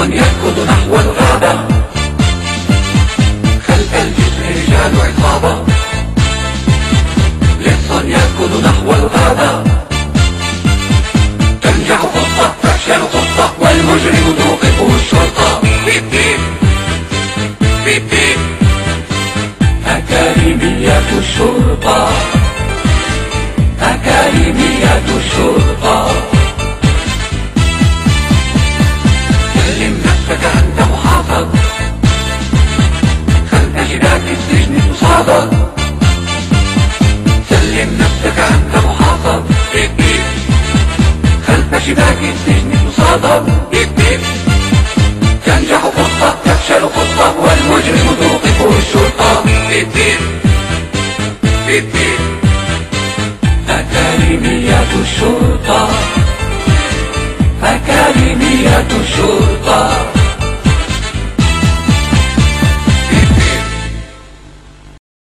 صوت يركض نحو الغابة. خلف الجسر رجال عصابة لص يركض نحو الغابة. تنجح خطة تفشل خطة والمجرم توقفه الشرطة. بيب بيب. بيب بيب. أكاديمية الشرطة. محافظ سلم نفسك أنت محافظ. بيب بيب خلف شباك السجن تصادر بيب بيب تنجح خطة تفشل خطة والمجرم توقفه الشرطة. بيب بيب بيب بيب أكاديمية الشرطة. أكاديمية الشرطة.